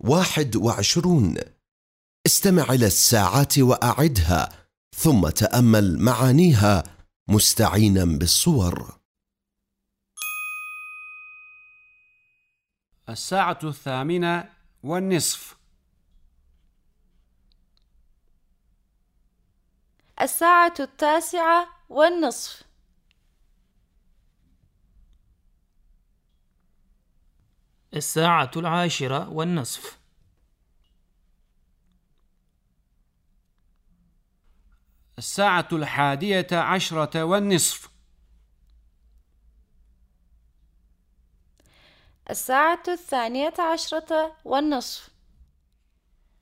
واحد وعشرون. استمع إلى الساعات وأعدها ثم تأمل معانيها مستعينا بالصور. الساعة الثامنة والنصف. الساعة التاسعة والنصف. الساعة العاشرة والنصف. الساعة الحادية عشرة والنصف. الساعة الثانية عشرة والنصف.